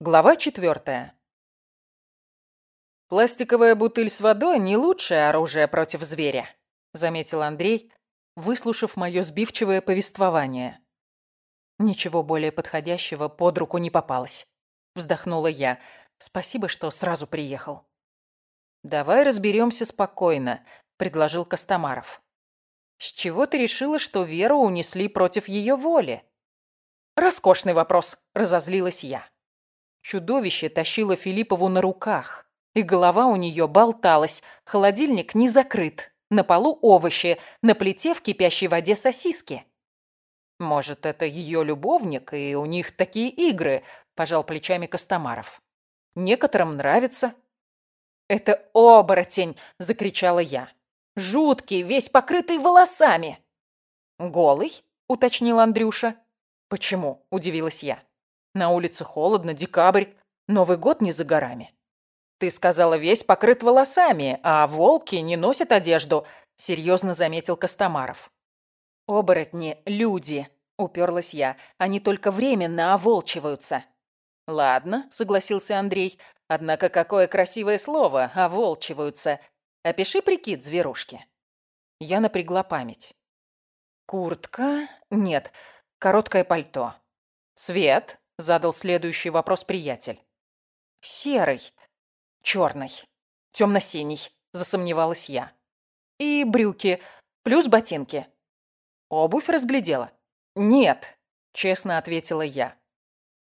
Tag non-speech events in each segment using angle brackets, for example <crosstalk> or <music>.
Глава четвертая. «Пластиковая бутыль с водой – не лучшее оружие против зверя», – заметил Андрей, выслушав мое сбивчивое повествование. «Ничего более подходящего под руку не попалось», – вздохнула я. «Спасибо, что сразу приехал». «Давай разберемся спокойно», – предложил Костомаров. «С чего ты решила, что Веру унесли против ее воли?» «Роскошный вопрос», – разозлилась я. Чудовище тащило Филиппову на руках, и голова у нее болталась, холодильник не закрыт, на полу овощи, на плите в кипящей воде сосиски. «Может, это ее любовник, и у них такие игры», – пожал плечами Костомаров. «Некоторым нравится». «Это оборотень!» – закричала я. «Жуткий, весь покрытый волосами!» «Голый?» – уточнил Андрюша. «Почему?» – удивилась я. На улице холодно, декабрь, Новый год не за горами. Ты сказала, весь покрыт волосами, а волки не носят одежду, серьезно заметил Костомаров. Оборотни – люди, уперлась я. Они только временно оволчиваются. Ладно, согласился Андрей. Однако какое красивое слово – оволчиваются. Опиши прикид зверушки. Я напрягла память. Куртка? Нет, короткое пальто. Цвет? Задал следующий вопрос приятель. Серый. Черный. Темно-синий. Засомневалась я. И брюки. Плюс ботинки. Обувь разглядела? Нет, честно ответила я.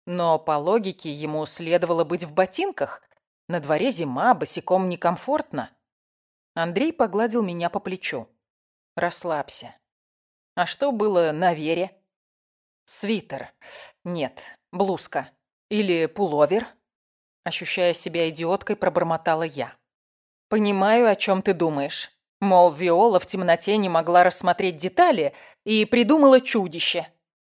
Но по логике ему следовало быть в ботинках. На дворе зима, босиком некомфортно. Андрей погладил меня по плечу. Расслабься. А что было на Вере? Свитер. Нет, блузка. Или пуловер. Ощущая себя идиоткой, пробормотала я. Понимаю, о чем ты думаешь. Мол, Виола в темноте не могла рассмотреть детали и придумала чудище.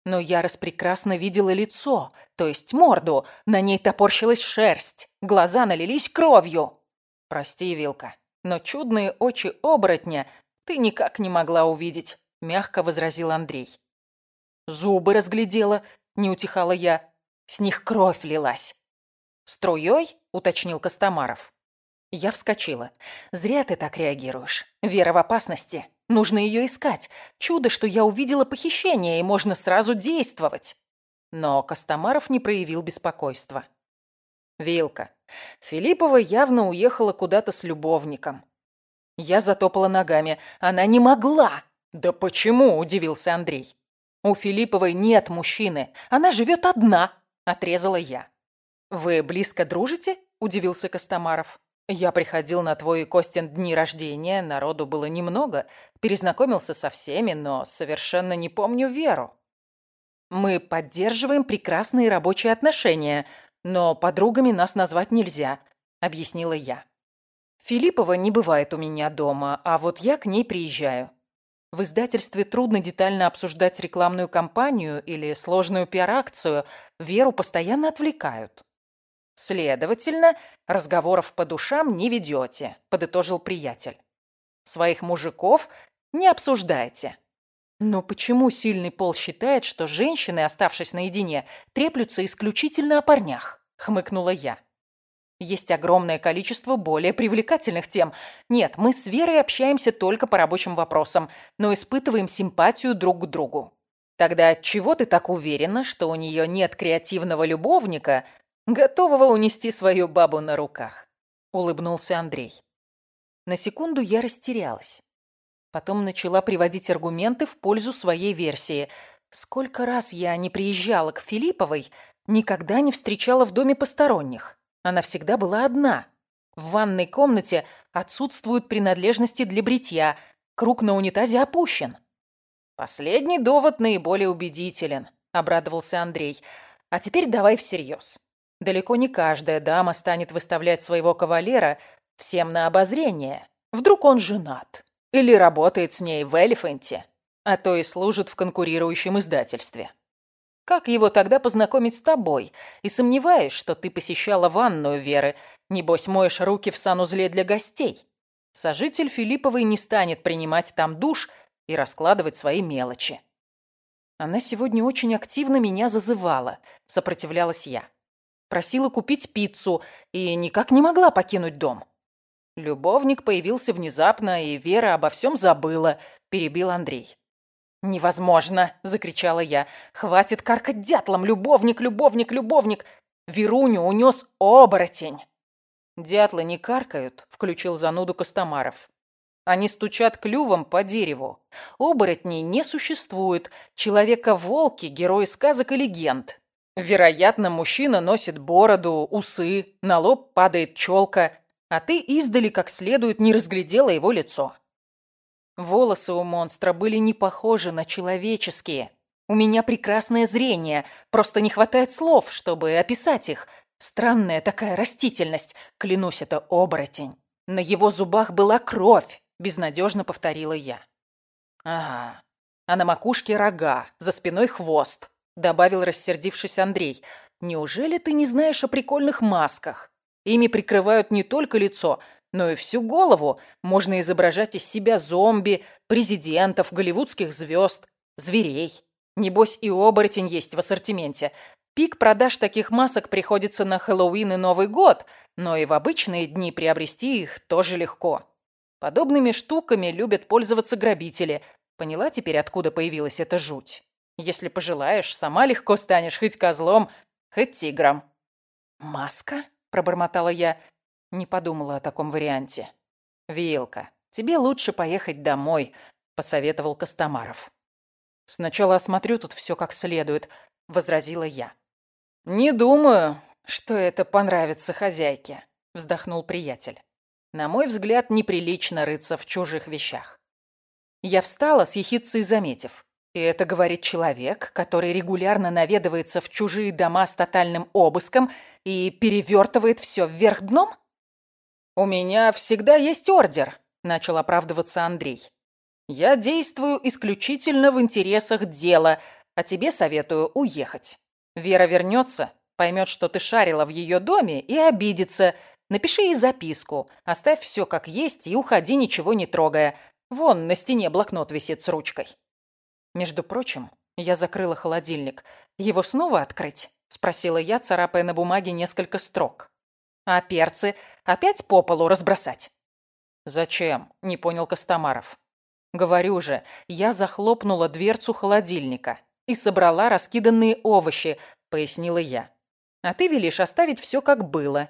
Но я распрекрасно видела лицо, то есть морду. На ней топорщилась шерсть, глаза налились кровью. Прости, Вилка, но чудные очи оборотня ты никак не могла увидеть, мягко возразил Андрей. Зубы разглядела, не утихала я. С них кровь лилась. «Струей?» — уточнил Костомаров. Я вскочила. «Зря ты так реагируешь. Вера в опасности. Нужно ее искать. Чудо, что я увидела похищение, и можно сразу действовать». Но Костомаров не проявил беспокойства. «Вилка, Филиппова явно уехала куда-то с любовником». Я затопала ногами. «Она не могла!» «Да почему?» – удивился Андрей. «У Филипповой нет мужчины. Она живет одна», – отрезала я. «Вы близко дружите?» – удивился Костомаров. «Я приходил на твой Костин дни рождения, народу было немного, перезнакомился со всеми, но совершенно не помню Веру». «Мы поддерживаем прекрасные рабочие отношения, но подругами нас назвать нельзя», – объяснила я. «Филиппова не бывает у меня дома, а вот я к ней приезжаю. В издательстве трудно детально обсуждать рекламную кампанию или сложную пиар-акцию. Веру постоянно отвлекают. «Следовательно, разговоров по душам не ведете», – подытожил приятель. «Своих мужиков не обсуждайте». Но почему сильный пол считает, что женщины, оставшись наедине, треплются исключительно о парнях? Хмыкнула я. Есть огромное количество более привлекательных тем. Нет, мы с Верой общаемся только по рабочим вопросам, но испытываем симпатию друг к другу. Тогда чего ты так уверена, что у нее нет креативного любовника, готового унести свою бабу на руках?» Улыбнулся Андрей. На секунду я растерялась. Потом начала приводить аргументы в пользу своей версии. Сколько раз я не приезжала к Филипповой, никогда не встречала в доме посторонних. Она всегда была одна. В ванной комнате отсутствуют принадлежности для бритья. Круг на унитазе опущен. Последний довод наиболее убедителен, обрадовался Андрей. А теперь давай всерьез. Далеко не каждая дама станет выставлять своего кавалера всем на обозрение. Вдруг он женат. Или работает с ней в Элефанте, а то и служит в конкурирующем издательстве. Как его тогда познакомить с тобой? И сомневаюсь, что ты посещала ванную Веры. Небось, моешь руки в санузле для гостей. Сожитель Филипповой не станет принимать там душ и раскладывать свои мелочи. Она сегодня очень активно меня зазывала, сопротивлялась я. просила купить пиццу и никак не могла покинуть дом. Любовник появился внезапно, и Вера обо всем забыла, перебил Андрей. «Невозможно!» – закричала я. «Хватит каркать дятлом! Любовник, любовник, любовник! Веруню унес оборотень!» «Дятлы не каркают», – включил зануду Костомаров. «Они стучат клювом по дереву. Оборотней не существует. Человека-волки – герои сказок и легенд. Вероятно, мужчина носит бороду, усы, на лоб падает челка, а ты издали как следует не разглядела его лицо. Волосы у монстра были не похожи на человеческие. У меня прекрасное зрение, просто не хватает слов, чтобы описать их. Странная такая растительность, клянусь, это оборотень. На его зубах была кровь, безнадежно повторила я. Ага, а на макушке рога, за спиной хвост, добавил рассердившись Андрей. Неужели ты не знаешь о прикольных масках? Ими прикрывают не только лицо, но и всю голову. Можно изображать из себя зомби, президентов, голливудских звезд, зверей. Небось и оборотень есть в ассортименте. Пик продаж таких масок приходится на Хэллоуин и Новый год, но и в обычные дни приобрести их тоже легко. Подобными штуками любят пользоваться грабители. Поняла теперь, откуда появилась эта жуть? Если пожелаешь, сама легко станешь хоть козлом, хоть тигром. «Маска?» – пробормотала я. Не подумала о таком варианте. «Вилка, тебе лучше поехать домой», — посоветовал Костомаров. «Сначала осмотрю тут все как следует», — возразила я. «Не думаю, что это понравится хозяйке», — вздохнул приятель. «На мой взгляд, неприлично рыться в чужих вещах». Я встала, с ехидцей заметив. И это говорит человек, который регулярно наведывается в чужие дома с тотальным обыском и перевертывает все вверх дном? «У меня всегда есть ордер», — начал оправдываться Андрей. «Я действую исключительно в интересах дела, а тебе советую уехать. Вера вернется, поймет, что ты шарила в ее доме и обидится. Напиши ей записку, оставь все как есть и уходи, ничего не трогая. Вон на стене блокнот висит с ручкой». Между прочим, я закрыла холодильник. «Его снова открыть?» — спросила я, царапая на бумаге несколько строк. А перцы опять по полу разбросать? Зачем? Не понял Костомаров. Говорю же, я захлопнула дверцу холодильника и собрала раскиданные овощи, пояснила я. А ты велишь оставить все как было.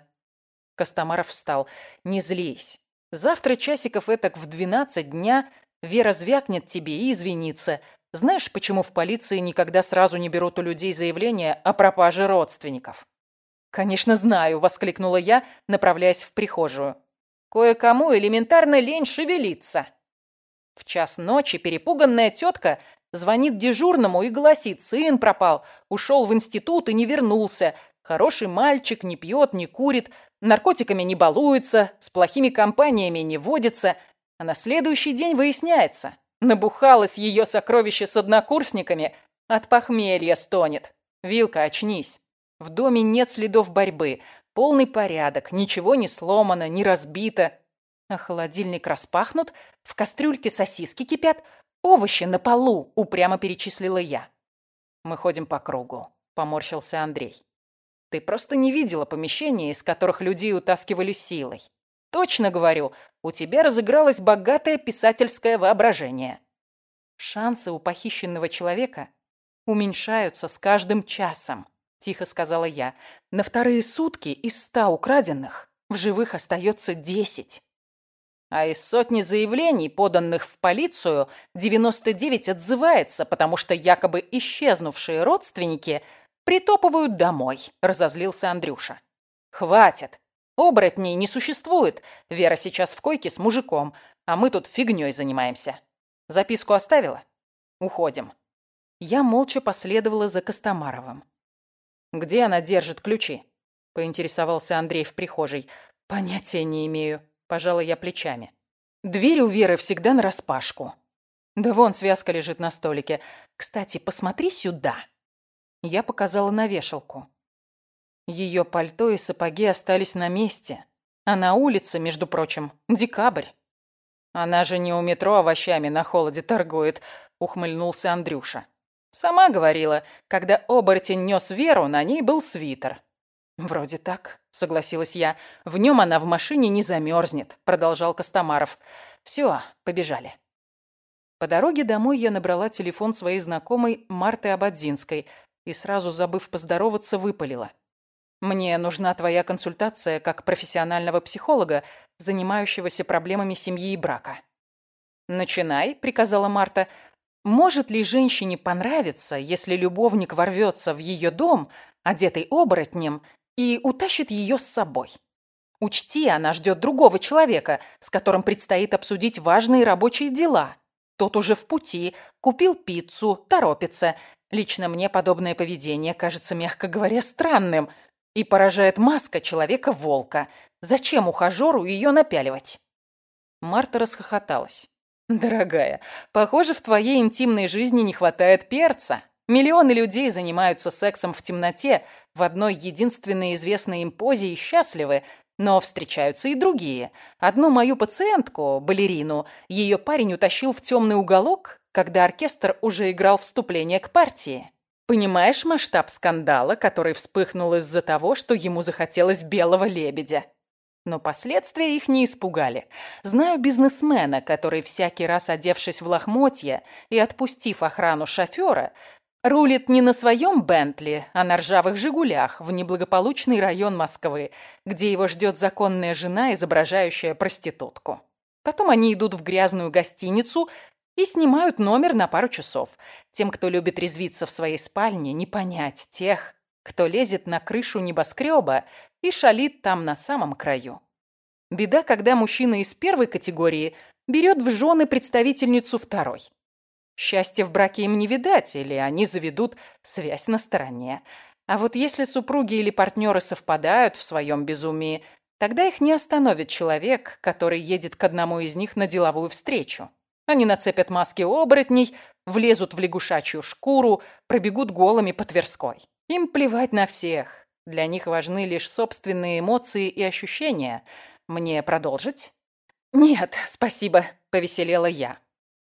Костомаров встал. Не злись. Завтра часиков этак в двенадцать дня Вера звякнет тебе и извинится. Знаешь, почему в полиции никогда сразу не берут у людей заявление о пропаже родственников? «Конечно знаю», — воскликнула я, направляясь в прихожую. «Кое-кому элементарно лень шевелиться». В час ночи перепуганная тетка звонит дежурному и гласит, сын пропал, ушел в институт и не вернулся. Хороший мальчик, не пьет, не курит, наркотиками не балуется, с плохими компаниями не водится. А на следующий день выясняется, набухалось ее сокровище с однокурсниками, от похмелья стонет. Вилка, очнись. В доме нет следов борьбы. Полный порядок, ничего не сломано, не разбито. А холодильник распахнут, в кастрюльке сосиски кипят, овощи на полу, упрямо перечислила я. Мы ходим по кругу, поморщился Андрей. Ты просто не видела помещения, из которых людей утаскивали силой. Точно говорю, у тебя разыгралось богатое писательское воображение. Шансы у похищенного человека уменьшаются с каждым часом тихо сказала я. На вторые сутки из ста украденных в живых остается десять. А из сотни заявлений, поданных в полицию, 99 отзывается, потому что якобы исчезнувшие родственники притопывают домой, разозлился Андрюша. Хватит. Оборотней не существует. Вера сейчас в койке с мужиком, а мы тут фигней занимаемся. Записку оставила? Уходим. Я молча последовала за Костомаровым. «Где она держит ключи?» — поинтересовался Андрей в прихожей. «Понятия не имею», — пожала я плечами. «Дверь у Веры всегда нараспашку». «Да вон связка лежит на столике. Кстати, посмотри сюда». Я показала на вешалку. Ее пальто и сапоги остались на месте. А на улице, между прочим, декабрь. Она же не у метро овощами на холоде торгует, ухмыльнулся Андрюша. Сама говорила, когда оборотень нес Веру, на ней был свитер. «Вроде так», — согласилась я. «В нем она в машине не замерзнет», — продолжал Костомаров. «Все, побежали». По дороге домой я набрала телефон своей знакомой Марты Абадзинской и сразу, забыв поздороваться, выпалила. «Мне нужна твоя консультация как профессионального психолога, занимающегося проблемами семьи и брака». «Начинай», — приказала Марта. «Может ли женщине понравиться, если любовник ворвется в ее дом, одетый оборотнем, и утащит ее с собой?» Учти, она ждет другого человека, с которым предстоит обсудить важные рабочие дела. Тот уже в пути, купил пиццу, торопится. Лично мне подобное поведение кажется, мягко говоря, странным. И поражает маска человека-волка. Зачем ухажеру ее напяливать? Марта расхохоталась. <laughs> «Дорогая, похоже, в твоей интимной жизни не хватает перца. Миллионы людей занимаются сексом в темноте, в одной единственной известной им позе и счастливы, но встречаются и другие. Одну мою пациентку, балерину, ее парень утащил в темный уголок, когда оркестр уже играл вступление к партии. Понимаешь масштаб скандала, который вспыхнул из-за того, что ему захотелось белого лебедя? Но последствия их не испугали. Знаю бизнесмена, который, всякий раз одевшись в лохмотья и отпустив охрану шофера, Рулит не на своем Бентли, а на ржавых «Жигулях» в неблагополучный район Москвы, где его ждет законная жена, изображающая проститутку. Потом они идут в грязную гостиницу и снимают номер на пару часов. Тем, кто любит резвиться в своей спальне, не понять тех, кто лезет на крышу небоскреба и шалит там на самом краю. Беда, когда мужчина из первой категории берет в жены представительницу второй. Счастья в браке им не видать, или они заведут связь на стороне. А вот если супруги или партнеры совпадают в своем безумии, тогда их не остановит человек, который едет к одному из них на деловую встречу. Они нацепят маски оборотней, влезут в лягушачью шкуру, пробегут голыми по Тверской. Им плевать на всех. Для них важны лишь собственные эмоции и ощущения. Мне продолжить? «Нет, спасибо», — повеселела я.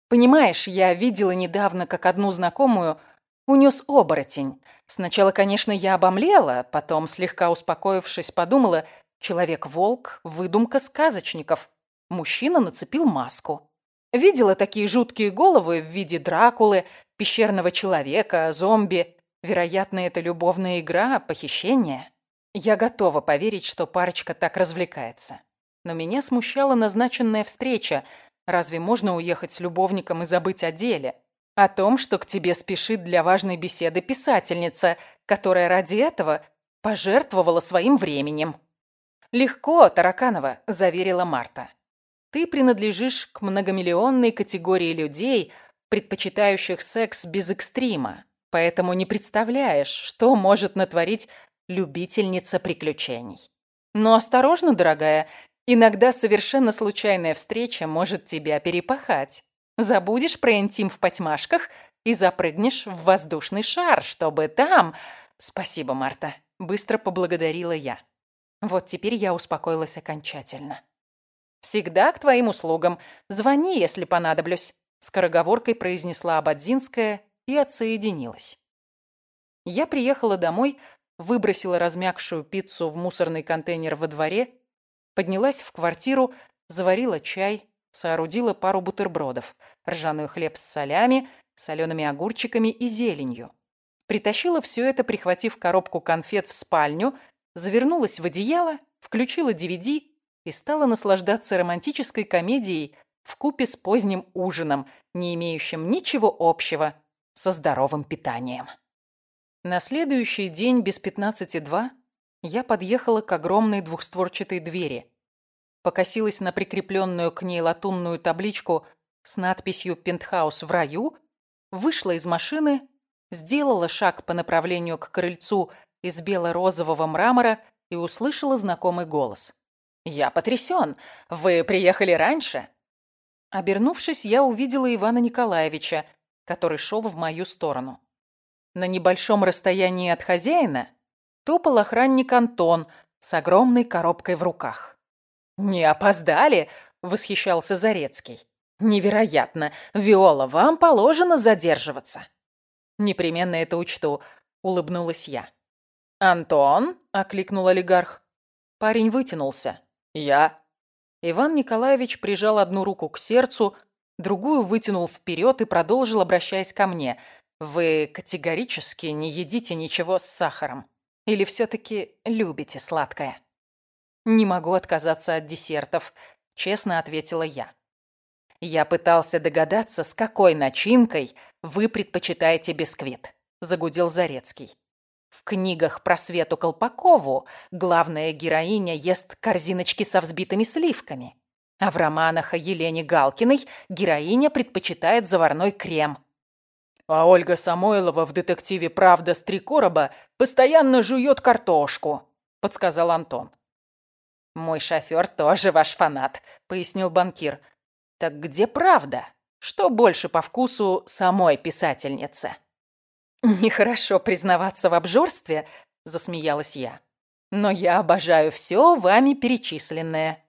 Понимаешь, я видела недавно, как одну знакомую унес оборотень. Сначала, конечно, я обомлела, потом, слегка успокоившись, подумала, человек-волк – выдумка сказочников. Мужчина нацепил маску. Видела такие жуткие головы в виде Дракулы, пещерного человека, зомби. Вероятно, это любовная игра, похищение. Я готова поверить, что парочка так развлекается. Но меня смущала назначенная встреча, Разве можно уехать с любовником и забыть о деле? О том, что к тебе спешит для важной беседы писательница, которая ради этого пожертвовала своим временем. «Легко, Тараканова», – заверила Марта. «Ты принадлежишь к многомиллионной категории людей, предпочитающих секс без экстрима, поэтому не представляешь, что может натворить любительница приключений. Но осторожно, дорогая, Иногда совершенно случайная встреча может тебя перепахать. Забудешь про интим в потьмашках и запрыгнешь в воздушный шар, чтобы там... Спасибо, Марта. Быстро поблагодарила я. Вот теперь я успокоилась окончательно. «Всегда к твоим услугам. Звони, если понадоблюсь», — скороговоркой произнесла Абадзинская и отсоединилась. Я приехала домой, выбросила размягшую пиццу в мусорный контейнер во дворе Поднялась в квартиру, заварила чай, соорудила пару бутербродов, ржаной хлеб с солями, солеными огурчиками и зеленью. Притащила все это, прихватив коробку конфет в спальню, завернулась в одеяло, включила DVD и стала наслаждаться романтической комедией в купе с поздним ужином, не имеющим ничего общего со здоровым питанием. На следующий день без пятнадцати два я подъехала к огромной двухстворчатой двери. Покосилась на прикрепленную к ней латунную табличку с надписью «Пентхаус в раю», вышла из машины, сделала шаг по направлению к крыльцу из бело-розового мрамора и услышала знакомый голос. «Я потрясен! Вы приехали раньше?» Обернувшись, я увидела Ивана Николаевича, который шел в мою сторону. На небольшом расстоянии от хозяина топал охранник Антон с огромной коробкой в руках. «Не опоздали?» — восхищался Зарецкий. «Невероятно! Виола, вам положено задерживаться!» «Непременно это учту», — улыбнулась я. «Антон?» — окликнул олигарх. Парень вытянулся. «Я». Иван Николаевич прижал одну руку к сердцу, другую вытянул вперед и продолжил, обращаясь ко мне. «Вы категорически не едите ничего с сахаром? Или все-таки любите сладкое?» «Не могу отказаться от десертов», — честно ответила я. «Я пытался догадаться, с какой начинкой вы предпочитаете бисквит», — загудел Зарецкий. В книгах про Свету Колпакову главная героиня ест корзиночки со взбитыми сливками. А в романах о Елене Галкиной героиня предпочитает заварной крем. А Ольга Самойлова в детективе «Правда с три короба» постоянно жует картошку, подсказал Антон. «Мой шофер тоже ваш фанат», — пояснил банкир. «Так где правда? Что больше по вкусу самой писательницы?» «Нехорошо признаваться в обжорстве», — засмеялась я. «Но я обожаю все вами перечисленное».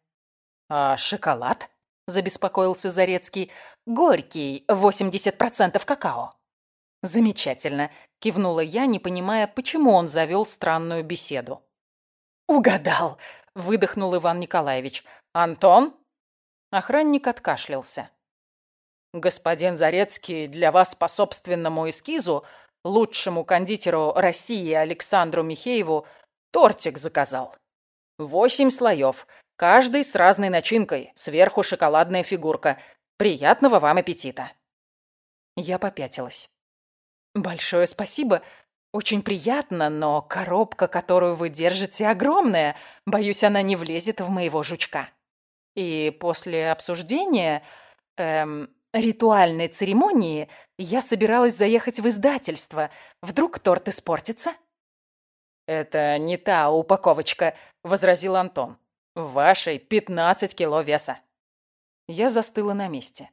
«А шоколад?» — забеспокоился Зарецкий. «Горький, 80% какао». «Замечательно», — кивнула я, не понимая, почему он завел странную беседу. «Угадал», — выдохнул Иван Николаевич. «Антон?» Охранник откашлялся. «Господин Зарецкий для вас по собственному эскизу, лучшему кондитеру России Александру Михееву, тортик заказал. Восемь слоев, Каждый с разной начинкой, сверху шоколадная фигурка. Приятного вам аппетита. Я попятилась. Большое спасибо. Очень приятно, но коробка, которую вы держите, огромная. Боюсь, она не влезет в моего жучка. И после обсуждения, эм, ритуальной церемонии я собиралась заехать в издательство. Вдруг торт испортится? «Это не та упаковочка», — возразил Антон. Вашей 15 кило веса. Я застыла на месте.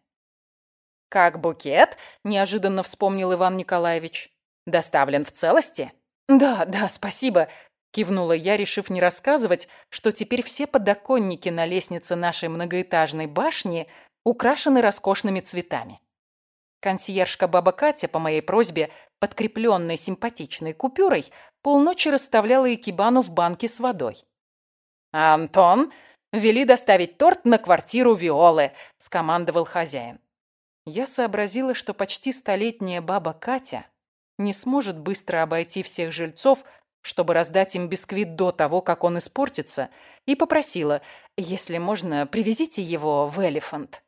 «Как букет?» – неожиданно вспомнил Иван Николаевич. «Доставлен в целости?» «Да, да, спасибо», – кивнула я, решив не рассказывать, что теперь все подоконники на лестнице нашей многоэтажной башни украшены роскошными цветами. Консьержка баба Катя, по моей просьбе, подкрепленной симпатичной купюрой, полночи расставляла экибану в банке с водой. «Антон, вели доставить торт на квартиру Виолы», — скомандовал хозяин. Я сообразила, что почти столетняя баба Катя не сможет быстро обойти всех жильцов, чтобы раздать им бисквит до того, как он испортится, и попросила, если можно, привезите его в Элефант.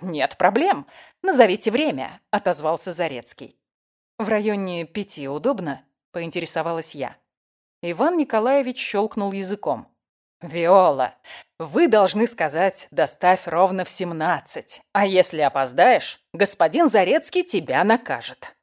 «Нет проблем. Назовите время», — отозвался Зарецкий. «В районе пяти удобно?» — поинтересовалась я. Иван Николаевич щелкнул языком. «Виола, вы должны сказать «доставь ровно в семнадцать», а если опоздаешь, господин Зарецкий тебя накажет».